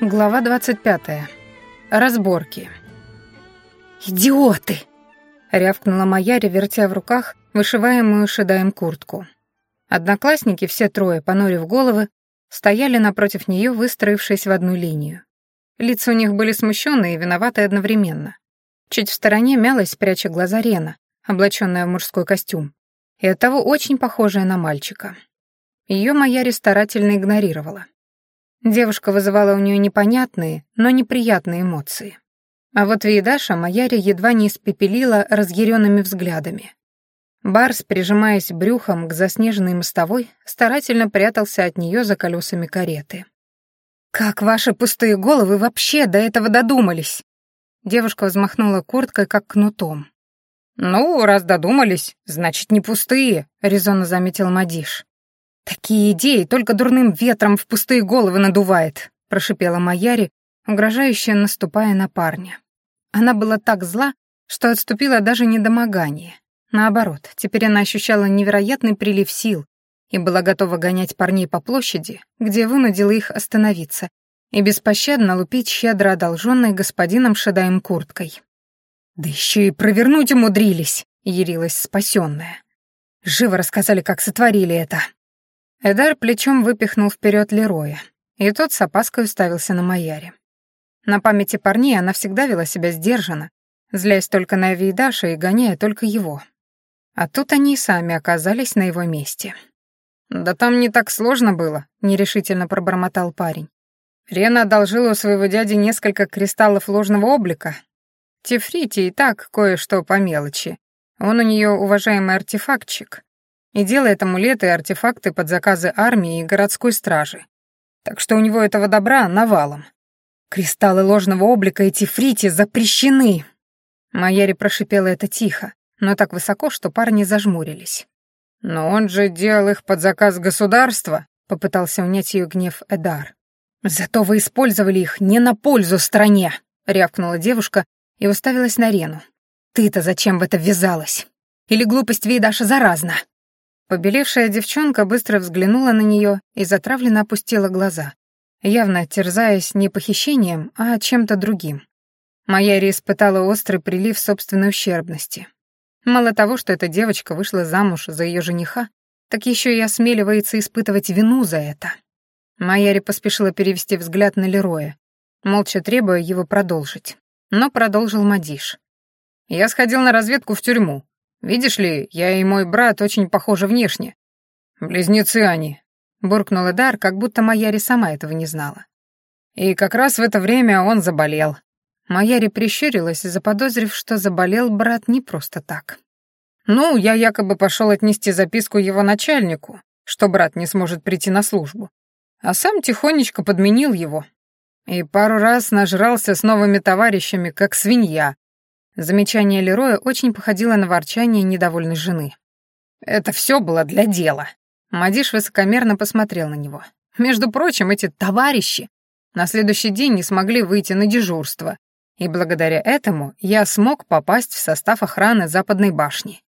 Глава 25. Разборки. «Идиоты!» — рявкнула Маяри, вертя в руках вышиваемую шедаем куртку. Одноклассники, все трое, понурив головы, стояли напротив нее, выстроившись в одну линию. Лица у них были смущенные и виноваты одновременно. Чуть в стороне мялась, пряча глаза Рена, облаченная в мужской костюм, и оттого очень похожая на мальчика. Ее Маяри старательно игнорировала. Девушка вызывала у нее непонятные, но неприятные эмоции. А вот Вейдаша Маяри едва не испепелила разъяренными взглядами. Барс, прижимаясь брюхом к заснеженной мостовой, старательно прятался от нее за колесами кареты. «Как ваши пустые головы вообще до этого додумались?» Девушка взмахнула курткой, как кнутом. «Ну, раз додумались, значит, не пустые», — резонно заметил Мадиш. «Такие идеи только дурным ветром в пустые головы надувает», — прошипела Маяри, угрожающе наступая на парня. Она была так зла, что отступила даже недомогание. Наоборот, теперь она ощущала невероятный прилив сил и была готова гонять парней по площади, где вынудила их остановиться, и беспощадно лупить щедро одолженной господином Шедаем курткой. «Да еще и провернуть умудрились», — ярилась спасенная. «Живо рассказали, как сотворили это». Эдар плечом выпихнул вперед Лероя, и тот с опаской уставился на Маяре. На памяти парней она всегда вела себя сдержанно, злясь только на Эвидаша и гоняя только его. А тут они и сами оказались на его месте. «Да там не так сложно было», — нерешительно пробормотал парень. Рена одолжила у своего дяди несколько кристаллов ложного облика. Тефрити и так кое-что по мелочи. Он у нее уважаемый артефактчик и делает амулеты и артефакты под заказы армии и городской стражи. Так что у него этого добра навалом. Кристаллы ложного облика и тифрити запрещены. Майяри прошипела это тихо, но так высоко, что парни зажмурились. «Но он же делал их под заказ государства», — попытался унять ее гнев Эдар. «Зато вы использовали их не на пользу стране», — рявкнула девушка и уставилась на Рену. «Ты-то зачем в это ввязалась? Или глупость Вейдаша заразна?» Побелевшая девчонка быстро взглянула на нее и затравленно опустила глаза, явно терзаясь не похищением, а чем-то другим. Майяри испытала острый прилив собственной ущербности. Мало того, что эта девочка вышла замуж за ее жениха, так еще и осмеливается испытывать вину за это. Майяри поспешила перевести взгляд на Лероя, молча требуя его продолжить. Но продолжил Мадиш. «Я сходил на разведку в тюрьму. Видишь ли, я и мой брат очень похожи внешне. Близнецы они, буркнул Эдар, как будто Маяри сама этого не знала. И как раз в это время он заболел. Маяри прищурилась, заподозрив, что заболел брат не просто так. Ну, я якобы пошел отнести записку его начальнику, что брат не сможет прийти на службу, а сам тихонечко подменил его. И пару раз нажрался с новыми товарищами, как свинья, Замечание Лероя очень походило на ворчание недовольной жены. «Это все было для дела». Мадиш высокомерно посмотрел на него. «Между прочим, эти товарищи на следующий день не смогли выйти на дежурство, и благодаря этому я смог попасть в состав охраны Западной башни.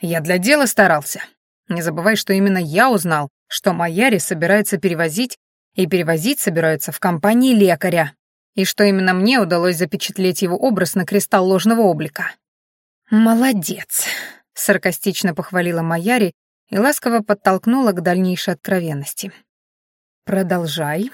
Я для дела старался. Не забывай, что именно я узнал, что Майяри собирается перевозить, и перевозить собираются в компании лекаря, и что именно мне удалось запечатлеть его образ на кристалл ложного облика. «Молодец», — саркастично похвалила Маяри и ласково подтолкнула к дальнейшей откровенности. «Продолжай».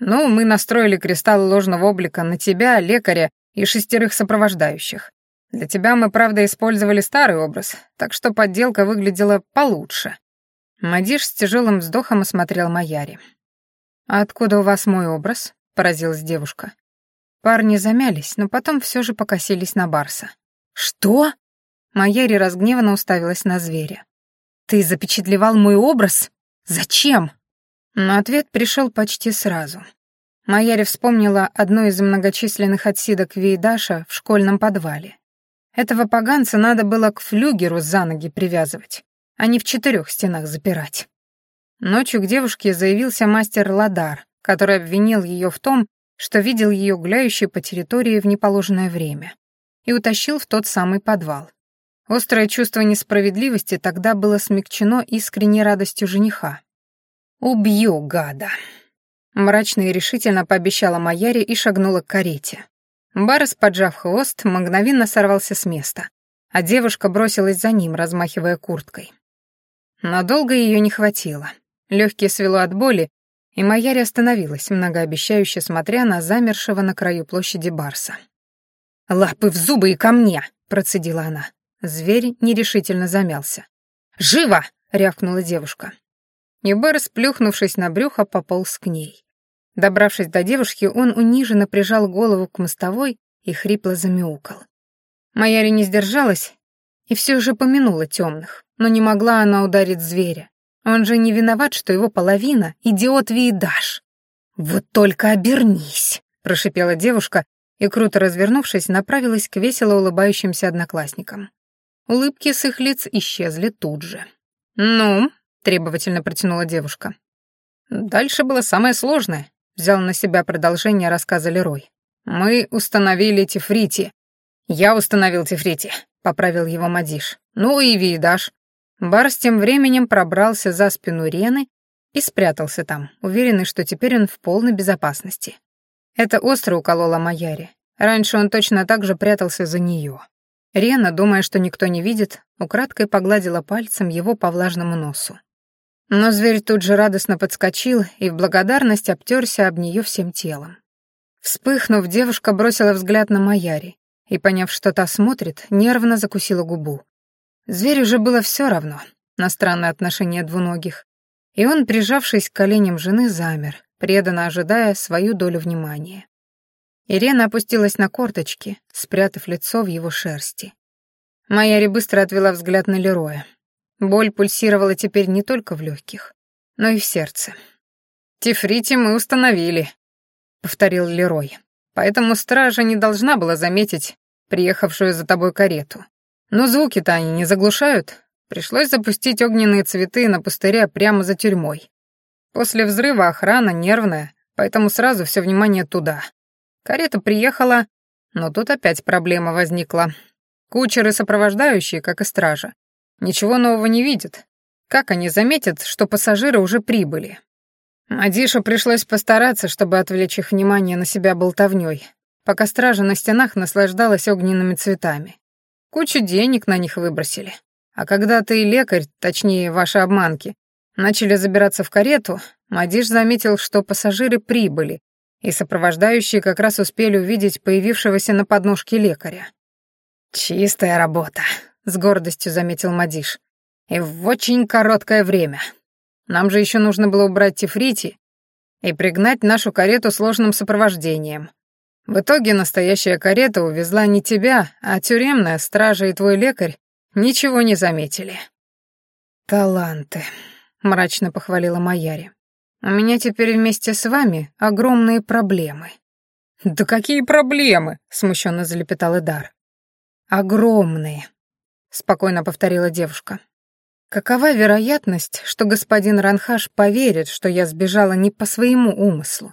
«Ну, мы настроили кристалл ложного облика на тебя, лекаря и шестерых сопровождающих. Для тебя мы, правда, использовали старый образ, так что подделка выглядела получше». Мадиш с тяжелым вздохом осмотрел Маяри. «А откуда у вас мой образ?» Поразилась девушка. Парни замялись, но потом все же покосились на Барса. «Что?» Майяри разгневанно уставилась на зверя. «Ты запечатлевал мой образ? Зачем?» Но ответ пришел почти сразу. Майяри вспомнила одну из многочисленных отсидок Вейдаша в школьном подвале. Этого поганца надо было к флюгеру за ноги привязывать, а не в четырех стенах запирать. Ночью к девушке заявился мастер Ладар, который обвинил ее в том, что видел ее гуляющей по территории в неположенное время, и утащил в тот самый подвал. Острое чувство несправедливости тогда было смягчено искренней радостью жениха. «Убью, гада!» Мрачно и решительно пообещала Маяре и шагнула к карете. Барс, поджав хвост, мгновенно сорвался с места, а девушка бросилась за ним, размахивая курткой. Надолго ее не хватило. Легкие свело от боли, и Маяри остановилась, многообещающе смотря на замершего на краю площади Барса. «Лапы в зубы и ко мне!» — процедила она. Зверь нерешительно замялся. «Живо!» — рявкнула девушка. И Барс, плюхнувшись на брюхо, пополз к ней. Добравшись до девушки, он униженно прижал голову к мостовой и хрипло замяукал. Маяри не сдержалась и все же помянула темных, но не могла она ударить зверя. Он же не виноват, что его половина — идиот Виедаш. «Вот только обернись!» — прошипела девушка и, круто развернувшись, направилась к весело улыбающимся одноклассникам. Улыбки с их лиц исчезли тут же. «Ну?» — требовательно протянула девушка. «Дальше было самое сложное», — взял на себя продолжение рассказа Лерой. «Мы установили Тифрити». «Я установил Тифрити», — поправил его Мадиш. «Ну и Виедаш. Барс тем временем пробрался за спину Рены и спрятался там, уверенный, что теперь он в полной безопасности. Это остро укололо Маяри. Раньше он точно так же прятался за нее. Рена, думая, что никто не видит, украдкой погладила пальцем его по влажному носу. Но зверь тут же радостно подскочил и в благодарность обтерся об нее всем телом. Вспыхнув, девушка бросила взгляд на Маяри и, поняв, что та смотрит, нервно закусила губу. Зверю же было все равно на странное отношение двуногих, и он, прижавшись к коленям жены, замер, преданно ожидая свою долю внимания. Ирена опустилась на корточки, спрятав лицо в его шерсти. Майяри быстро отвела взгляд на Лероя. Боль пульсировала теперь не только в легких, но и в сердце. «Тифрити мы установили», — повторил Лерой. «Поэтому стража не должна была заметить приехавшую за тобой карету. Но звуки-то они не заглушают. Пришлось запустить огненные цветы на пустыре прямо за тюрьмой. После взрыва охрана нервная, поэтому сразу все внимание туда. Карета приехала, но тут опять проблема возникла. Кучеры сопровождающие, как и стража, ничего нового не видят. Как они заметят, что пассажиры уже прибыли? Мадишу пришлось постараться, чтобы отвлечь их внимание на себя болтовнёй, пока стража на стенах наслаждалась огненными цветами. Кучу денег на них выбросили. А когда ты лекарь, точнее, ваши обманки, начали забираться в карету, Мадиш заметил, что пассажиры прибыли, и сопровождающие как раз успели увидеть появившегося на подножке лекаря. «Чистая работа», — с гордостью заметил Мадиш. «И в очень короткое время. Нам же еще нужно было убрать Тифрити и пригнать нашу карету сложным сопровождением. В итоге настоящая карета увезла не тебя, а тюремная стража и твой лекарь ничего не заметили. «Таланты», — мрачно похвалила Маяри. «У меня теперь вместе с вами огромные проблемы». «Да какие проблемы?» — смущенно залепетал Идар. «Огромные», — спокойно повторила девушка. «Какова вероятность, что господин Ранхаш поверит, что я сбежала не по своему умыслу?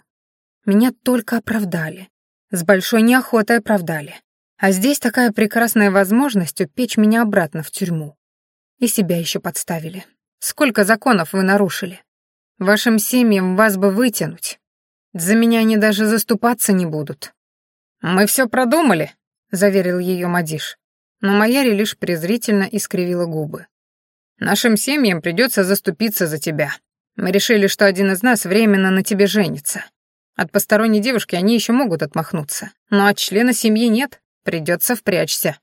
Меня только оправдали. С большой неохотой оправдали. А здесь такая прекрасная возможность упечь меня обратно в тюрьму. И себя еще подставили. Сколько законов вы нарушили? Вашим семьям вас бы вытянуть. За меня они даже заступаться не будут. Мы все продумали, заверил ее Мадиш. Но Маяри лишь презрительно искривила губы. Нашим семьям придется заступиться за тебя. Мы решили, что один из нас временно на тебе женится. От посторонней девушки они еще могут отмахнуться, но от члена семьи нет, придется впрячься.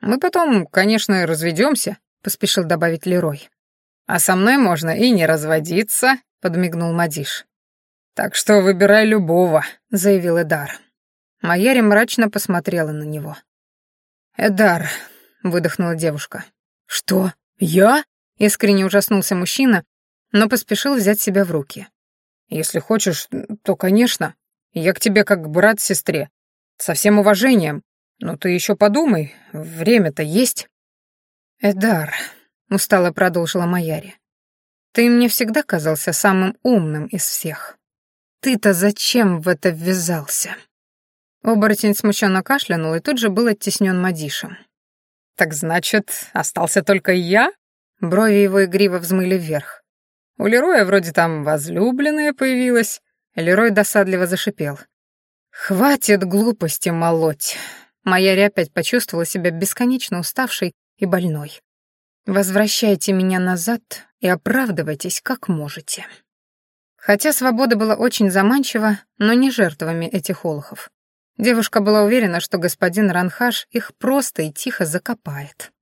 Мы потом, конечно, разведемся, поспешил добавить Лерой. А со мной можно и не разводиться, подмигнул Мадиш. Так что выбирай любого, заявил Эдар. Майяри мрачно посмотрела на него. Эдар, выдохнула девушка. Что? Я? Искренне ужаснулся мужчина, но поспешил взять себя в руки. Если хочешь, то, конечно. Я к тебе как брат сестре. Со всем уважением. Но ты еще подумай, время-то есть. Эдар, устало продолжила Маяри. Ты мне всегда казался самым умным из всех. Ты-то зачем в это ввязался? Оборотень смущенно кашлянул и тут же был оттеснен Мадишем. «Так значит, остался только я?» Брови его игриво взмыли вверх. У Лероя вроде там возлюбленная появилась, Лерой досадливо зашипел. «Хватит глупости молоть!» Моя Ря опять почувствовала себя бесконечно уставшей и больной. «Возвращайте меня назад и оправдывайтесь, как можете». Хотя свобода была очень заманчива, но не жертвами этих олухов. Девушка была уверена, что господин Ранхаш их просто и тихо закопает.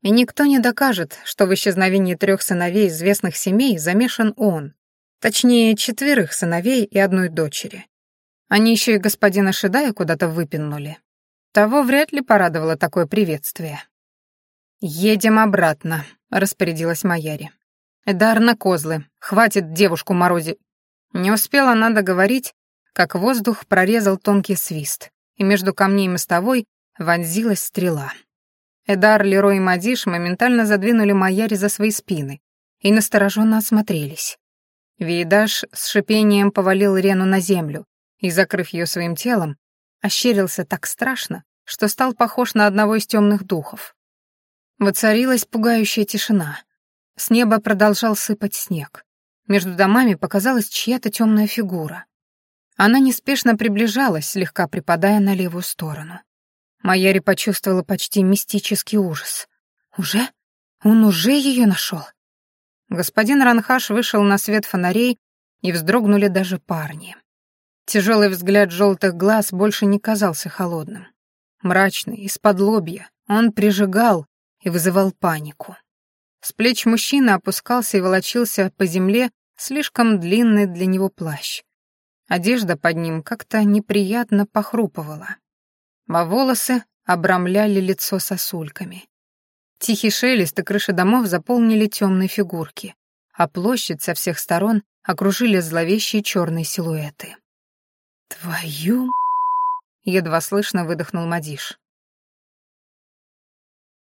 И никто не докажет, что в исчезновении трех сыновей известных семей замешан он, точнее, четверых сыновей и одной дочери. Они еще и господина Шидая куда-то выпиннули. Того вряд ли порадовало такое приветствие. «Едем обратно», — распорядилась Маяри. «Эдар на козлы, хватит девушку морози...» Не успела она договорить, как воздух прорезал тонкий свист, и между камней мостовой вонзилась стрела. Эдар, Лерой и Мадиш моментально задвинули Маяри за свои спины и настороженно осмотрелись. Виедаш с шипением повалил Рену на землю и, закрыв ее своим телом, ощерился так страшно, что стал похож на одного из темных духов. Воцарилась пугающая тишина. С неба продолжал сыпать снег. Между домами показалась чья-то темная фигура. Она неспешно приближалась, слегка припадая на левую сторону. Майяри почувствовала почти мистический ужас. «Уже? Он уже ее нашел?» Господин Ранхаш вышел на свет фонарей, и вздрогнули даже парни. Тяжелый взгляд желтых глаз больше не казался холодным. Мрачный, из-под лобья, он прижигал и вызывал панику. С плеч мужчины опускался и волочился по земле слишком длинный для него плащ. Одежда под ним как-то неприятно похрупывала. А волосы обрамляли лицо сосульками. Тихий шелест и крыши домов заполнили темные фигурки, а площадь со всех сторон окружили зловещие черные силуэты. «Твою...» — едва слышно выдохнул Мадиш.